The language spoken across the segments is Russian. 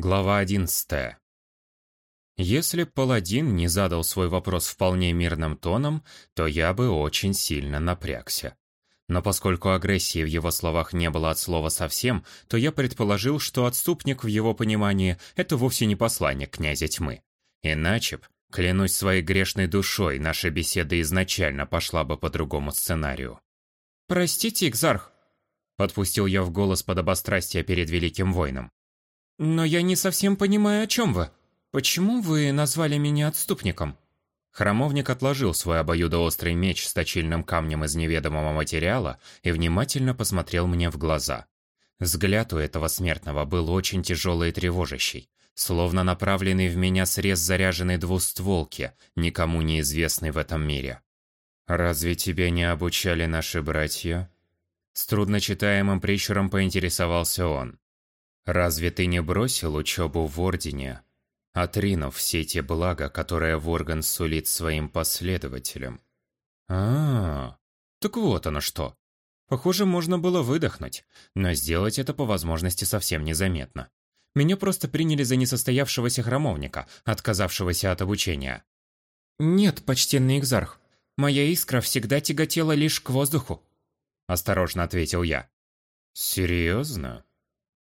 Глава 11. Если паладин не задал свой вопрос вполне мирным тоном, то я бы очень сильно напрягся. Но поскольку агрессии в его словах не было от слова совсем, то я предположил, что отступник в его понимании – это вовсе не посланник князя тьмы. Иначе б, клянусь своей грешной душой, наша беседа изначально пошла бы по другому сценарию. «Простите, Экзарх», – подпустил я в голос подобострастия перед великим воином. «Но я не совсем понимаю, о чем вы. Почему вы назвали меня отступником?» Храмовник отложил свой обоюдоострый меч с точильным камнем из неведомого материала и внимательно посмотрел мне в глаза. Взгляд у этого смертного был очень тяжелый и тревожащий, словно направленный в меня срез заряженной двустволки, никому неизвестный в этом мире. «Разве тебя не обучали наши братья?» С трудночитаемым прищуром поинтересовался он. Разве ты не бросил учебу в Ордене, отринув все те блага, которые Ворган сулит своим последователям? А, -а, а, так вот оно что. Похоже, можно было выдохнуть, но сделать это по возможности совсем незаметно. Меня просто приняли за несостоявшегося храмовника, отказавшегося от обучения. «Нет, почтенный Экзарх, моя искра всегда тяготела лишь к воздуху», – осторожно ответил я. «Серьезно?»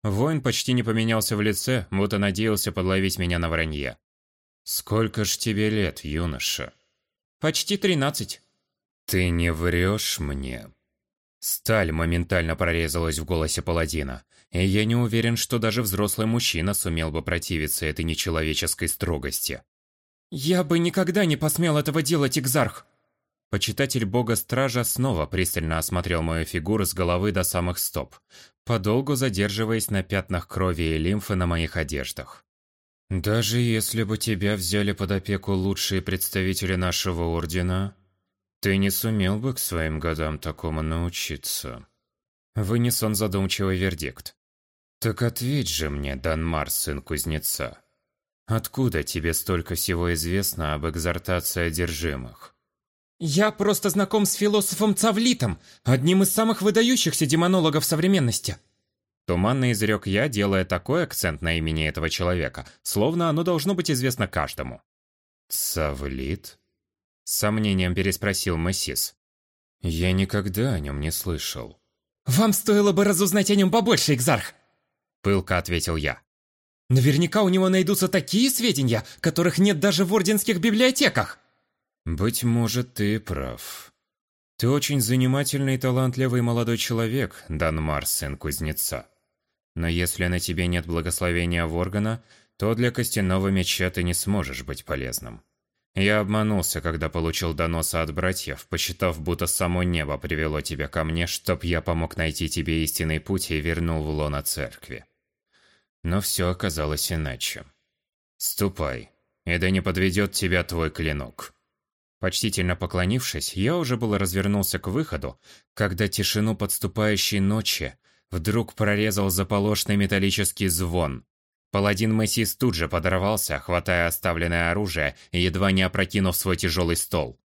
Воин почти не поменялся в лице, будто надеялся подловить меня на вранье. «Сколько ж тебе лет, юноша?» «Почти тринадцать». «Ты не врешь мне?» Сталь моментально прорезалась в голосе паладина, и я не уверен, что даже взрослый мужчина сумел бы противиться этой нечеловеческой строгости. «Я бы никогда не посмел этого делать, Экзарх!» Почитатель бога-стража снова пристально осмотрел мою фигуру с головы до самых стоп, подолгу задерживаясь на пятнах крови и лимфы на моих одеждах. «Даже если бы тебя взяли под опеку лучшие представители нашего ордена, ты не сумел бы к своим годам такому научиться». Вынес он задумчивый вердикт. «Так ответь же мне, Данмар, сын кузнеца, откуда тебе столько всего известно об экзортации одержимых?» «Я просто знаком с философом Цавлитом, одним из самых выдающихся демонологов современности». Туманно изрек я, делая такой акцент на имени этого человека, словно оно должно быть известно каждому. «Цавлит?» С сомнением переспросил Мессис. «Я никогда о нем не слышал». «Вам стоило бы разузнать о нем побольше, Экзарх!» Пылко ответил я. «Наверняка у него найдутся такие сведения, которых нет даже в орденских библиотеках!» «Быть может, ты прав. Ты очень занимательный и талантливый молодой человек, Данмар, сын кузнеца. Но если на тебе нет благословения Воргана, то для костяного меча ты не сможешь быть полезным. Я обманулся, когда получил доноса от братьев, посчитав, будто само небо привело тебя ко мне, чтоб я помог найти тебе истинный путь и вернул в лоно церкви. Но все оказалось иначе. Ступай, и да не подведет тебя твой клинок». Почтительно поклонившись, я уже было развернулся к выходу, когда тишину подступающей ночи вдруг прорезал заполошный металлический звон. Паладин Мессис тут же подорвался, хватая оставленное оружие и едва не опрокинув свой тяжелый стол.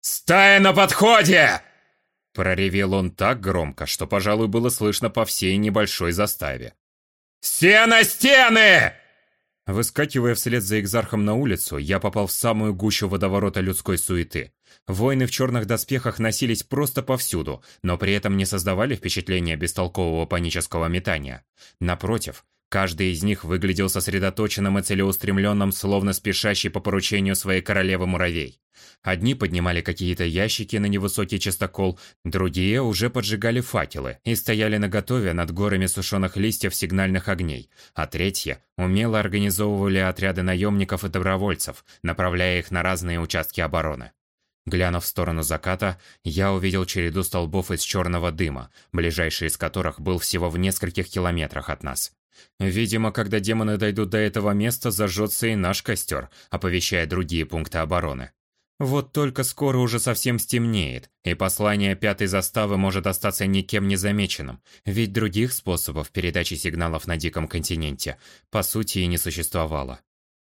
«Стая на подходе!» Проревел он так громко, что, пожалуй, было слышно по всей небольшой заставе. «Все на стены!» Выскакивая вслед за экзархом на улицу, я попал в самую гущу водоворота людской суеты. Воины в черных доспехах носились просто повсюду, но при этом не создавали впечатления бестолкового панического метания. Напротив, каждый из них выглядел сосредоточенным и целеустремленным, словно спешащий по поручению своей королевы муравей. Одни поднимали какие-то ящики на невысокий частокол, другие уже поджигали факелы и стояли наготове над горами сушеных листьев сигнальных огней, а третьи умело организовывали отряды наемников и добровольцев, направляя их на разные участки обороны. Глянув в сторону заката, я увидел череду столбов из черного дыма, ближайший из которых был всего в нескольких километрах от нас. Видимо, когда демоны дойдут до этого места, зажжется и наш костер, оповещая другие пункты обороны. Вот только скоро уже совсем стемнеет, и послание пятой заставы может остаться никем не замеченным, ведь других способов передачи сигналов на Диком континенте, по сути, и не существовало.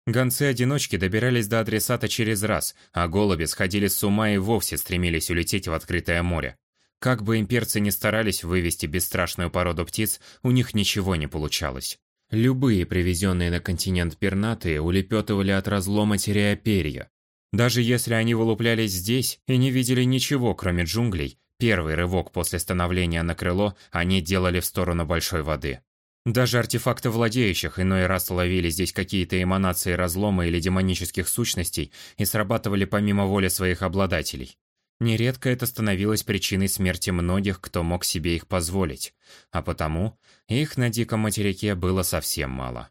Гонцы-одиночки добирались до адресата через раз, а голуби сходили с ума и вовсе стремились улететь в открытое море. Как бы имперцы ни старались вывести бесстрашную породу птиц, у них ничего не получалось. Любые привезенные на континент пернатые улепетывали от разлома, теряя перья. Даже если они вылуплялись здесь и не видели ничего, кроме джунглей, первый рывок после становления на крыло они делали в сторону большой воды. Даже артефакты владеющих иной раз ловили здесь какие-то эманации разлома или демонических сущностей и срабатывали помимо воли своих обладателей. Нередко это становилось причиной смерти многих, кто мог себе их позволить, а потому их на диком материке было совсем мало.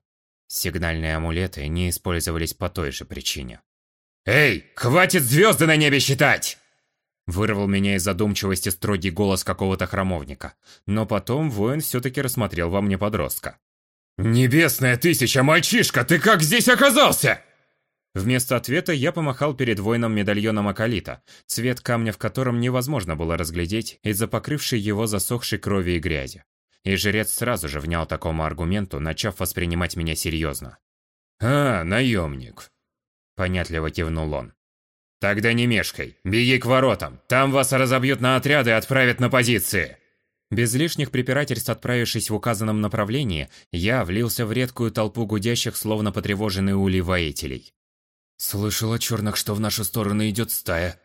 Сигнальные амулеты не использовались по той же причине. «Эй, хватит звезды на небе считать!» Вырвал меня из задумчивости строгий голос какого-то храмовника. Но потом воин все-таки рассмотрел во мне подростка. «Небесная тысяча, мальчишка, ты как здесь оказался?» Вместо ответа я помахал перед воином медальоном Акалита, цвет камня в котором невозможно было разглядеть из-за покрывшей его засохшей крови и грязи. И жрец сразу же внял такому аргументу, начав воспринимать меня серьезно. «А, наемник», — понятливо кивнул он. «Тогда не мешкай, беги к воротам, там вас разобьют на отряды и отправят на позиции». Без лишних препирательств отправившись в указанном направлении, я влился в редкую толпу гудящих, словно потревоженные улей воителей. «Слышал о черных, что в нашу сторону идет стая».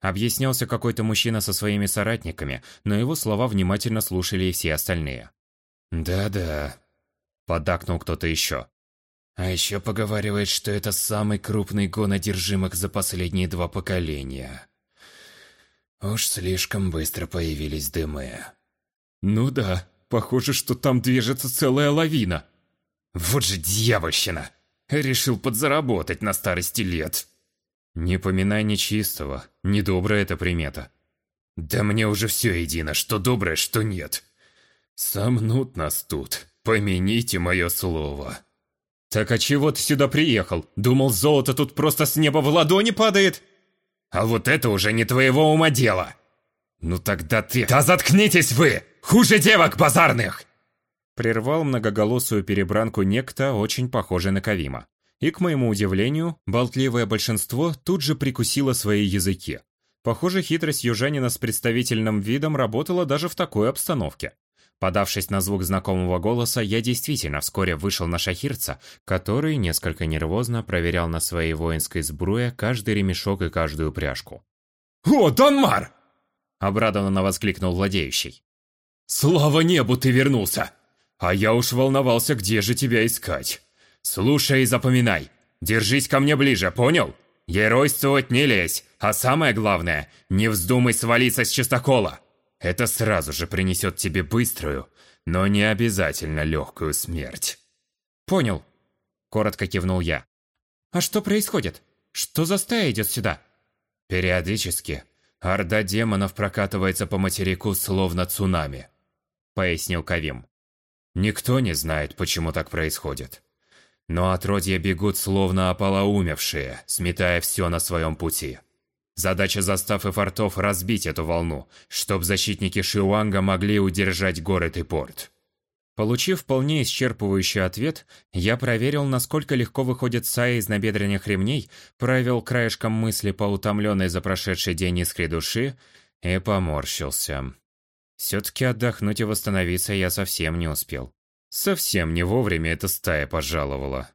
Объяснялся какой-то мужчина со своими соратниками, но его слова внимательно слушали и все остальные. «Да-да», — поддакнул кто-то еще. «А еще поговаривает, что это самый крупный гон одержимых за последние два поколения. Уж слишком быстро появились дымы». «Ну да, похоже, что там движется целая лавина». «Вот же дьявольщина!» Решил подзаработать на старости лет. Не поминай нечистого, недобрая это примета. Да мне уже все едино, что доброе, что нет. Сомнут нас тут, помяните мое слово. Так а чего ты сюда приехал? Думал, золото тут просто с неба в ладони падает? А вот это уже не твоего ума дело. Ну тогда ты... Да заткнитесь вы! Хуже девок базарных! Прервал многоголосую перебранку некто, очень похожий на Кавима. И, к моему удивлению, болтливое большинство тут же прикусило свои языки. Похоже, хитрость южанина с представительным видом работала даже в такой обстановке. Подавшись на звук знакомого голоса, я действительно вскоре вышел на шахирца, который несколько нервозно проверял на своей воинской сбруе каждый ремешок и каждую пряжку. «О, Донмар!» – обрадованно воскликнул владеющий. «Слава небу, ты вернулся! А я уж волновался, где же тебя искать. Слушай и запоминай. Держись ко мне ближе, понял? Геройствовать не лезь, а самое главное, не вздумай свалиться с чистокола. Это сразу же принесет тебе быструю, но не обязательно легкую смерть. Понял. Коротко кивнул я. А что происходит? Что за стая идет сюда? Периодически орда демонов прокатывается по материку словно цунами, пояснил Кавим. Никто не знает, почему так происходит. Но отродья бегут словно ополоумевшие, сметая все на своем пути. Задача застав и фортов разбить эту волну, чтобы защитники Шиуанга могли удержать город и порт. Получив вполне исчерпывающий ответ, я проверил, насколько легко выходит Сая из набедренных ремней, провел краешком мысли по утомленной за прошедший день искре души и поморщился. Все-таки отдохнуть и восстановиться я совсем не успел. Совсем не вовремя эта стая пожаловала.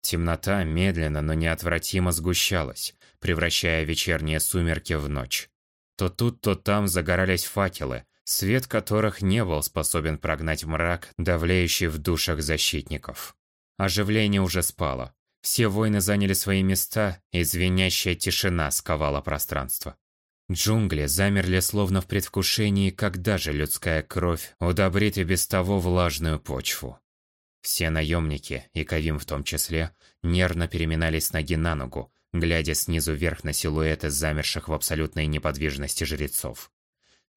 Темнота медленно, но неотвратимо сгущалась, превращая вечерние сумерки в ночь. То тут, то там загорались факелы, свет которых не был способен прогнать мрак, давлеющий в душах защитников. Оживление уже спало. Все воины заняли свои места, и звенящая тишина сковала пространство. Джунгли замерли словно в предвкушении, когда же людская кровь удобрит и без того влажную почву. Все наемники, и Кавим в том числе, нервно переминались ноги на ногу, глядя снизу вверх на силуэты замерших в абсолютной неподвижности жрецов.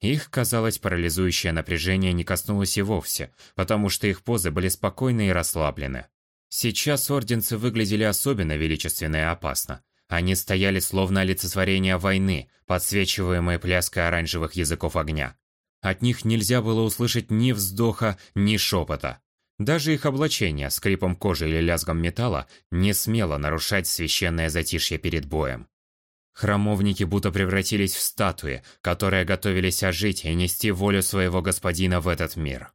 Их, казалось, парализующее напряжение не коснулось и вовсе, потому что их позы были спокойны и расслаблены. Сейчас орденцы выглядели особенно величественно и опасно, они стояли словно олицетворение войны, подсвечиваемые пляской оранжевых языков огня. От них нельзя было услышать ни вздоха, ни шепота. Даже их облачение, скрипом кожи или лязгом металла, не смело нарушать священное затишье перед боем. Храмовники будто превратились в статуи, которые готовились ожить и нести волю своего господина в этот мир.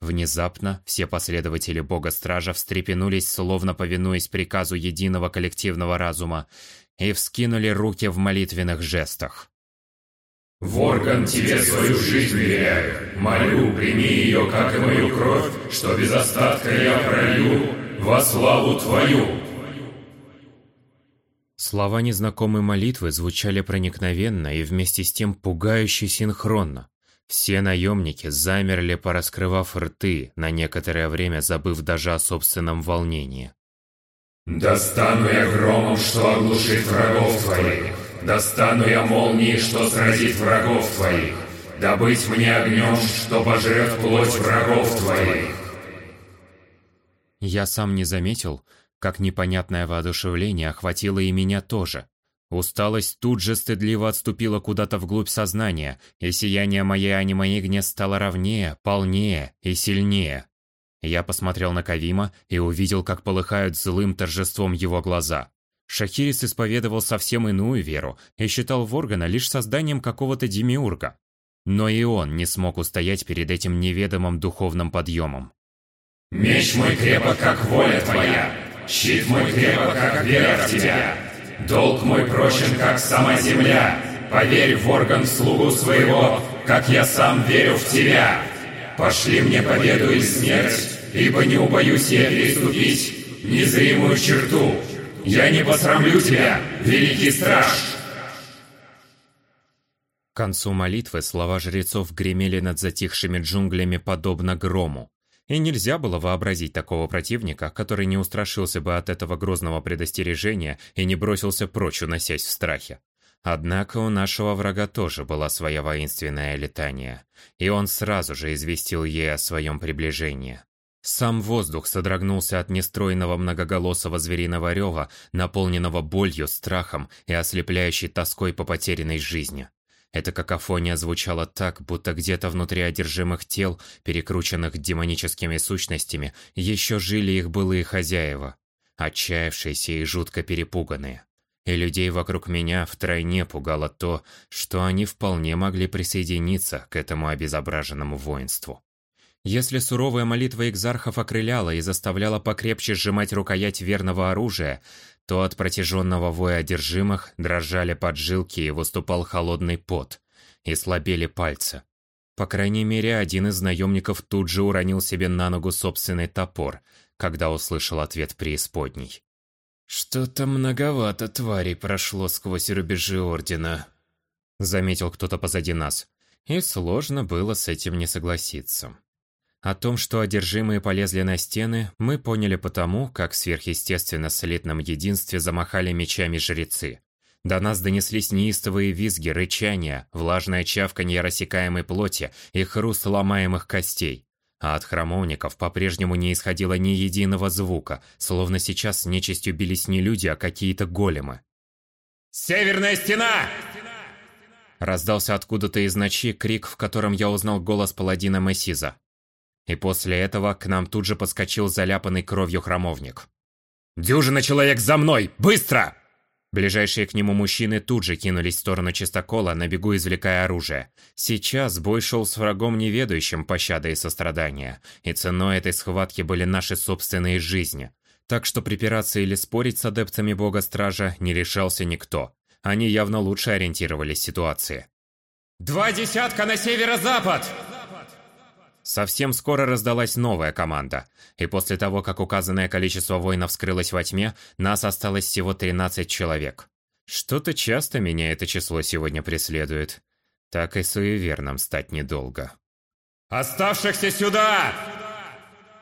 Внезапно все последователи Бога-Стража встрепенулись, словно повинуясь приказу единого коллективного разума, и вскинули руки в молитвенных жестах. «Ворган, тебе свою жизнь веряю. Молю, прими ее, как и мою кровь, что без остатка я пролью во славу Твою!» Слова незнакомой молитвы звучали проникновенно и вместе с тем пугающе синхронно. Все наемники замерли, пораскрывав рты, на некоторое время забыв даже о собственном волнении. «Достану я громом, что оглушит врагов твоих! Достану я молнией, что сразит врагов твоих! Добыть мне огнем, что пожрет плоть врагов твоих!» Я сам не заметил, как непонятное воодушевление охватило и меня тоже. Усталость тут же стыдливо отступила куда-то вглубь сознания, и сияние моей анимаигне стало ровнее, полнее и сильнее. Я посмотрел на Кавима и увидел, как полыхают злым торжеством его глаза. Шахирис исповедовал совсем иную веру и считал Воргана лишь созданием какого-то демиурга. Но и он не смог устоять перед этим неведомым духовным подъемом. «Меч мой крепок, как воля твоя! Щит мой крепок, как вера в тебя!» Долг мой прочен, как сама земля. Поверь в орган слугу своего, как я сам верю в тебя. Пошли мне победу и смерть, ибо не убоюсь я переступить незримую черту. Я не посрамлю тебя, великий страж!» К концу молитвы слова жрецов гремели над затихшими джунглями подобно грому. И нельзя было вообразить такого противника, который не устрашился бы от этого грозного предостережения и не бросился прочь, уносясь в страхе. Однако у нашего врага тоже была своя воинственная летание, и он сразу же известил ей о своем приближении. Сам воздух содрогнулся от нестройного многоголосого звериного рева, наполненного болью, страхом и ослепляющей тоской по потерянной жизни. Эта какофония звучала так, будто где-то внутри одержимых тел, перекрученных демоническими сущностями, еще жили их былые хозяева, отчаявшиеся и жутко перепуганные. И людей вокруг меня втройне пугало то, что они вполне могли присоединиться к этому обезображенному воинству. Если суровая молитва экзархов окрыляла и заставляла покрепче сжимать рукоять верного оружия, то от протяженного воя одержимых дрожали поджилки и выступал холодный пот, и слабели пальцы. По крайней мере, один из наемников тут же уронил себе на ногу собственный топор, когда услышал ответ преисподней. «Что-то многовато тварей прошло сквозь рубежи Ордена», — заметил кто-то позади нас, и сложно было с этим не согласиться. О том, что одержимые полезли на стены, мы поняли потому, как сверхъестественно в слитном единстве замахали мечами жрецы. До нас донеслись неистовые визги, рычания, влажное чавканье рассекаемой плоти и хруст ломаемых костей. А от храмовников по-прежнему не исходило ни единого звука, словно сейчас с нечистью бились не люди, а какие-то големы. «Северная стена!» Раздался откуда-то из ночи крик, в котором я узнал голос паладина Мессиза. И после этого к нам тут же подскочил заляпанный кровью храмовник. «Дюжина человек за мной! Быстро!» Ближайшие к нему мужчины тут же кинулись в сторону чистокола, на бегу извлекая оружие. Сейчас бой шел с врагом, не ведающим пощады и сострадания, и ценой этой схватки были наши собственные жизни. Так что припираться или спорить с адептами бога-стража не решался никто. Они явно лучше ориентировались в ситуации. «Два десятка на северо-запад!» Совсем скоро раздалась новая команда, и после того, как указанное количество воинов скрылось во тьме, нас осталось всего 13 человек. Что-то часто меня это число сегодня преследует. Так и суеверным стать недолго. «Оставшихся сюда!»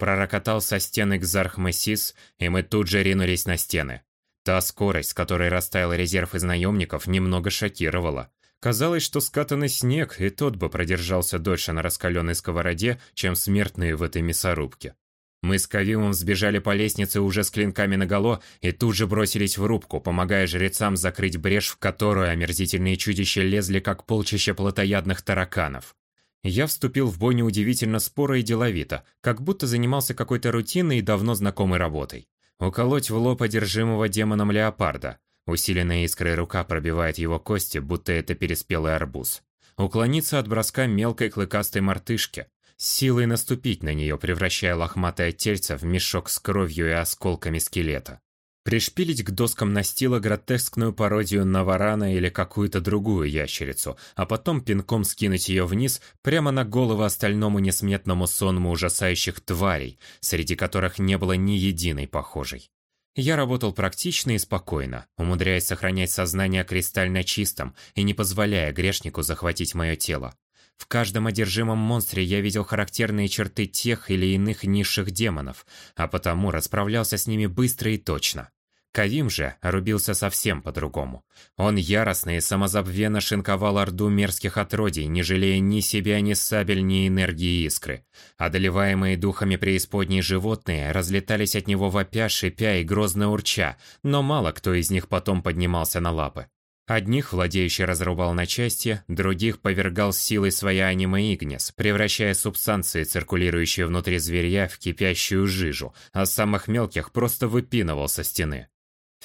Пророкотал со стены Кзархмесис, и мы тут же ринулись на стены. Та скорость, с которой растаял резерв из наемников, немного шокировала. Казалось, что скатанный снег и тот бы продержался дольше на раскаленной сковороде, чем смертные в этой мясорубке. Мы с Кавимом сбежали по лестнице уже с клинками наголо и тут же бросились в рубку, помогая жрецам закрыть брешь, в которую омерзительные чудища лезли, как полчища плотоядных тараканов. Я вступил в бой неудивительно споро и деловито, как будто занимался какой-то рутинной и давно знакомой работой. Уколоть в лоб одержимого демоном леопарда, Усиленная искрой рука пробивает его кости, будто это переспелый арбуз. Уклониться от броска мелкой клыкастой мартышки. силой наступить на нее, превращая лохматое тельце в мешок с кровью и осколками скелета. Пришпилить к доскам настила гротескную пародию на варана или какую-то другую ящерицу, а потом пинком скинуть ее вниз прямо на голову остальному несметному сонму ужасающих тварей, среди которых не было ни единой похожей. Я работал практично и спокойно, умудряясь сохранять сознание кристально чистым и не позволяя грешнику захватить мое тело. В каждом одержимом монстре я видел характерные черты тех или иных низших демонов, а потому расправлялся с ними быстро и точно. Кавим же рубился совсем по-другому. Он яростно и самозабвенно шинковал орду мерзких отродий, не жалея ни себя, ни сабель, ни энергии искры. Одолеваемые духами преисподней животные разлетались от него вопя, шипя и грозно урча, но мало кто из них потом поднимался на лапы. Одних владеющий разрубал на части, других повергал силой своя аниме Игнес, превращая субстанции, циркулирующие внутри зверя, в кипящую жижу, а самых мелких просто выпинывал со стены.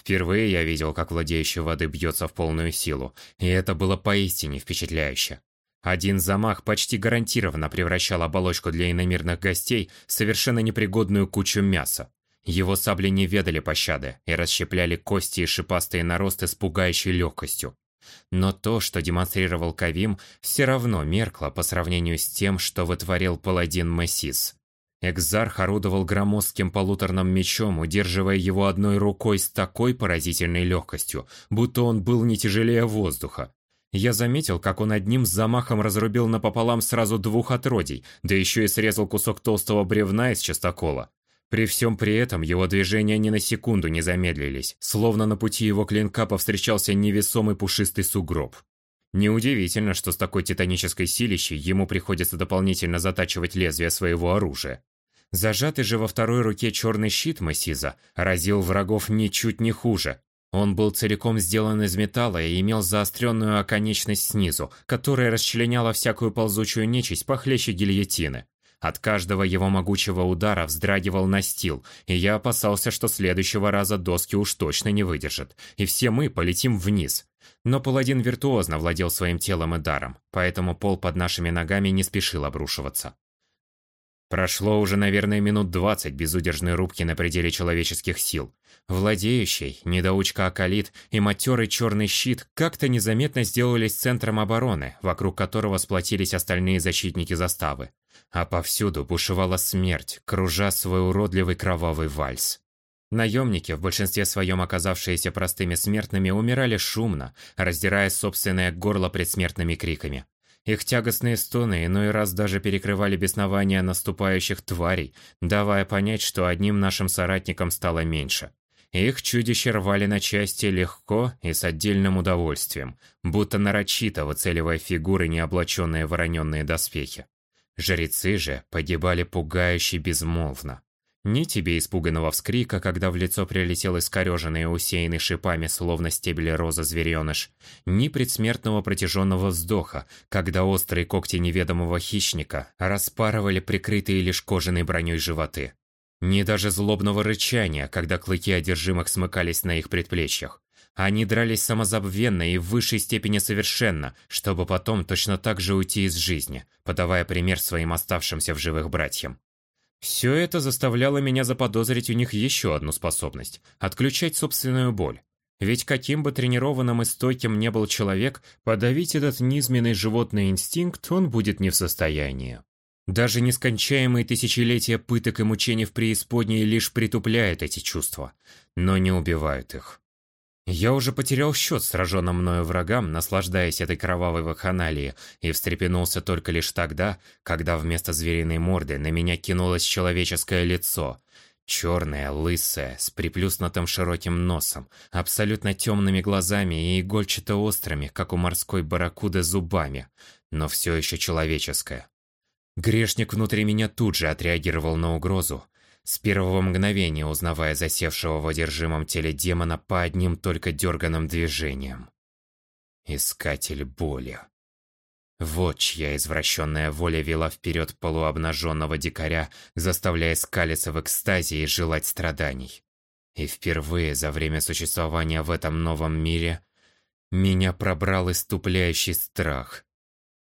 Впервые я видел, как владеющий воды бьется в полную силу, и это было поистине впечатляюще. Один замах почти гарантированно превращал оболочку для иномирных гостей в совершенно непригодную кучу мяса. Его сабли не ведали пощады и расщепляли кости и шипастые наросты с пугающей легкостью. Но то, что демонстрировал Кавим, все равно меркло по сравнению с тем, что вытворил паладин Мессис. Экзарх орудовал громоздким полуторным мечом, удерживая его одной рукой с такой поразительной легкостью, будто он был не тяжелее воздуха. Я заметил, как он одним замахом разрубил напополам сразу двух отродий, да еще и срезал кусок толстого бревна из частокола. При всем при этом его движения ни на секунду не замедлились, словно на пути его клинка повстречался невесомый пушистый сугроб. Неудивительно, что с такой титанической силищей ему приходится дополнительно затачивать лезвие своего оружия. Зажатый же во второй руке черный щит Массиза разил врагов ничуть не хуже. Он был целиком сделан из металла и имел заостренную оконечность снизу, которая расчленяла всякую ползучую нечисть похлеще гильотины. От каждого его могучего удара вздрагивал настил, и я опасался, что следующего раза доски уж точно не выдержат, и все мы полетим вниз. Но паладин виртуозно владел своим телом и даром, поэтому пол под нашими ногами не спешил обрушиваться. Прошло уже, наверное, минут двадцать безудержной рубки на пределе человеческих сил. Владеющий, недоучка Акалит и матерый черный щит как-то незаметно сделались центром обороны, вокруг которого сплотились остальные защитники заставы. А повсюду бушевала смерть, кружа свой уродливый кровавый вальс. Наемники, в большинстве своем оказавшиеся простыми смертными, умирали шумно, раздирая собственное горло предсмертными криками. Их тягостные стоны иной раз даже перекрывали беснования наступающих тварей, давая понять, что одним нашим соратникам стало меньше. Их чудища рвали на части легко и с отдельным удовольствием, будто нарочито выцеливая фигуры, не облаченные вороненные доспехи. Жрецы же погибали пугающе безмолвно. Ни тебе испуганного вскрика, когда в лицо прилетел искореженный и усеянный шипами, словно стебель роза звереныш, ни предсмертного протяженного вздоха, когда острые когти неведомого хищника распарывали прикрытые лишь кожаной броней животы. Ни даже злобного рычания, когда клыки одержимых смыкались на их предплечьях. Они дрались самозабвенно и в высшей степени совершенно, чтобы потом точно так же уйти из жизни, подавая пример своим оставшимся в живых братьям. Все это заставляло меня заподозрить у них еще одну способность – отключать собственную боль. Ведь каким бы тренированным и стойким не был человек, подавить этот низменный животный инстинкт он будет не в состоянии. Даже нескончаемые тысячелетия пыток и мучений в преисподней лишь притупляют эти чувства, но не убивают их. Я уже потерял счет сраженным мною врагам, наслаждаясь этой кровавой вакханалией, и встрепенулся только лишь тогда, когда вместо звериной морды на меня кинулось человеческое лицо. Черное, лысое, с приплюснутым широким носом, абсолютно темными глазами и игольчато-острыми, как у морской барракуды, зубами, но все еще человеческое. Грешник внутри меня тут же отреагировал на угрозу, с первого мгновения узнавая засевшего в одержимом теле демона по одним только дерганым движениям. Искатель боли. Вот чья извращенная воля вела вперед полуобнаженного дикаря, заставляя скалиться в экстазе и желать страданий. И впервые за время существования в этом новом мире меня пробрал иступляющий страх.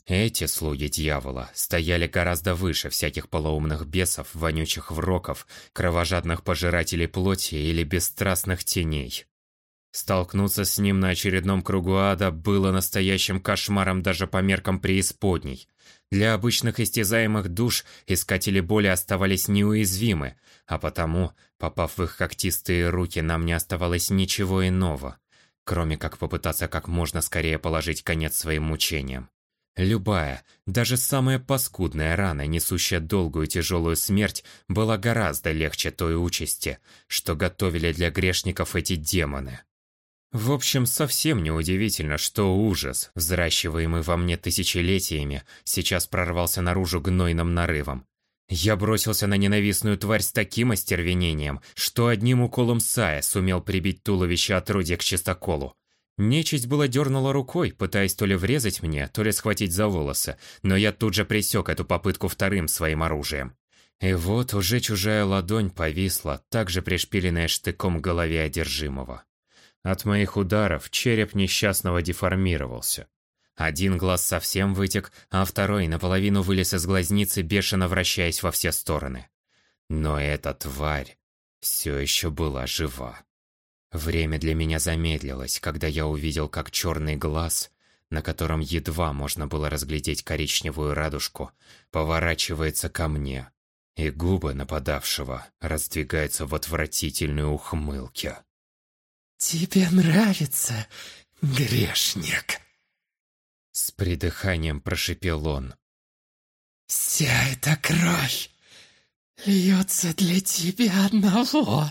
Эти слуги дьявола стояли гораздо выше всяких полоумных бесов, вонючих вроков, кровожадных пожирателей плоти или бесстрастных теней. Столкнуться с ним на очередном кругу ада было настоящим кошмаром даже по меркам преисподней. Для обычных истязаемых душ искатели боли оставались неуязвимы, а потому, попав в их когтистые руки, нам не оставалось ничего иного, кроме как попытаться как можно скорее положить конец своим мучениям. Любая, даже самая паскудная рана, несущая долгую тяжелую смерть, была гораздо легче той участи, что готовили для грешников эти демоны. В общем, совсем неудивительно, что ужас, взращиваемый во мне тысячелетиями, сейчас прорвался наружу гнойным нарывом. Я бросился на ненавистную тварь с таким остервенением, что одним уколом Сая сумел прибить туловище отродья к чистоколу. Нечисть была дернула рукой, пытаясь то ли врезать мне, то ли схватить за волосы, но я тут же пресек эту попытку вторым своим оружием. И вот уже чужая ладонь повисла, также пришпиленная штыком к голове одержимого. От моих ударов череп несчастного деформировался. Один глаз совсем вытек, а второй наполовину вылез из глазницы, бешено вращаясь во все стороны. Но эта тварь все еще была жива. Время для меня замедлилось, когда я увидел, как черный глаз, на котором едва можно было разглядеть коричневую радужку, поворачивается ко мне, и губы нападавшего раздвигаются в отвратительной ухмылке. «Тебе нравится, грешник?» С придыханием прошипел он. «Вся эта кровь льется для тебя одного!»